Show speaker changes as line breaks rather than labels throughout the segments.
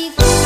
beautiful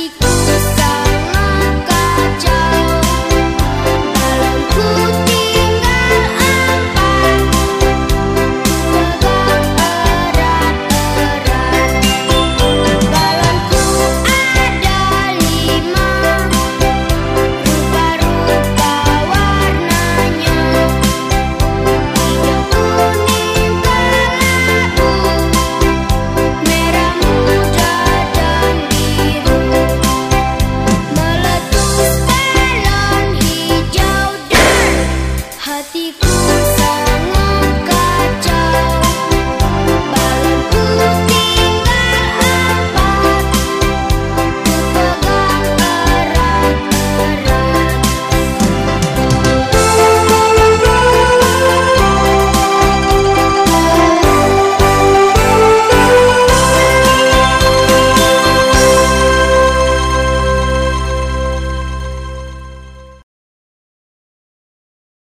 hatiku